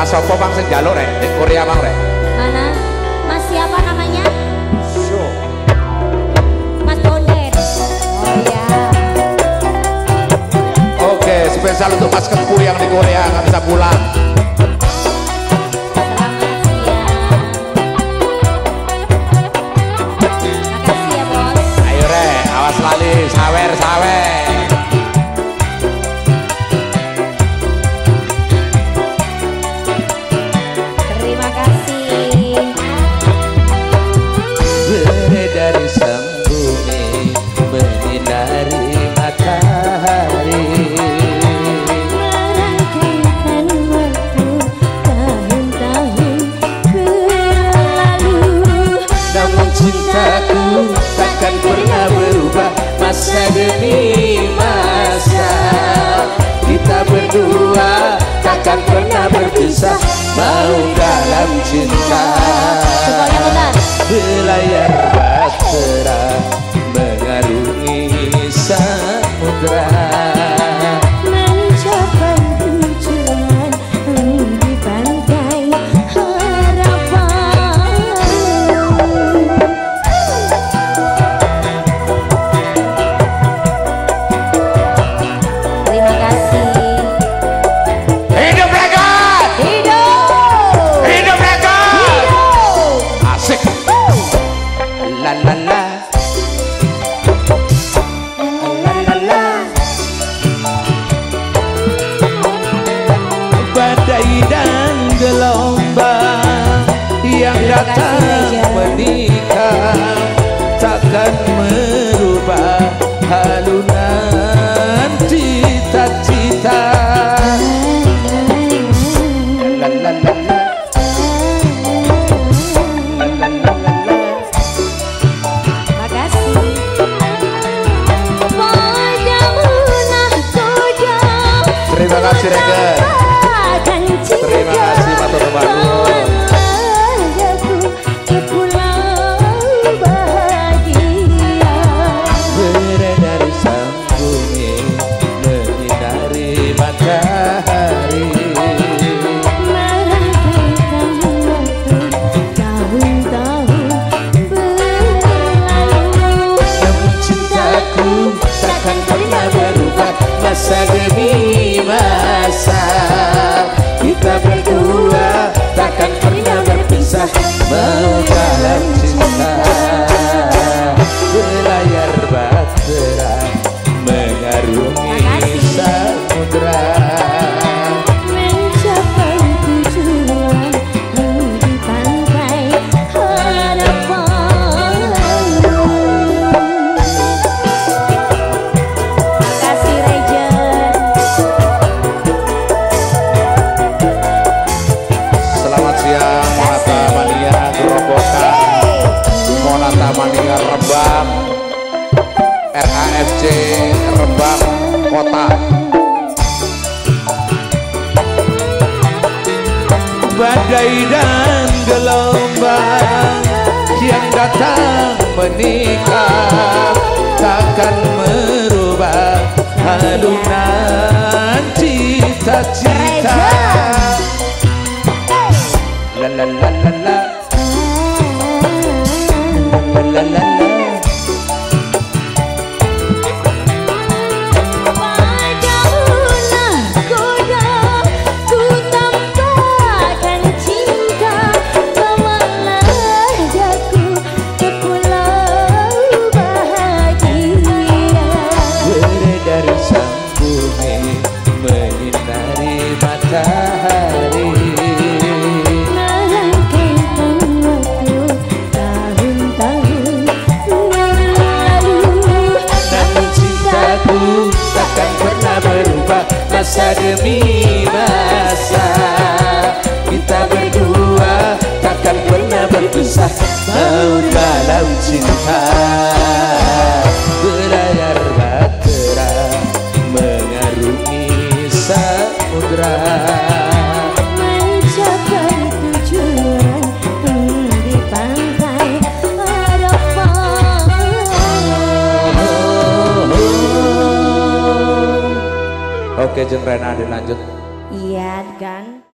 Mas Sopo bang sing jaluk rek, di Korea bang rek. Mana? Mas siapa namanya? Show. Mas Bondet. Oh iya. Oke, spesial untuk Mas Kepu yang di Korea nggak bisa pulang. Masa demi masa. Kita berdua takkan pernah berpisah mau dalam cinta. Akan merubah halunan cita-cita. La la la la. La la masa. Kita berdua takkan pernah berpisah Kota. Badai dan gelombang yang datang menikah takkan merubah halunan cita-cita. La la la la la la la la demi masa. Kita berdua takkan pernah berpisah mau dalam cinta. Oke, Jeng Rena dilanjut. Iya kan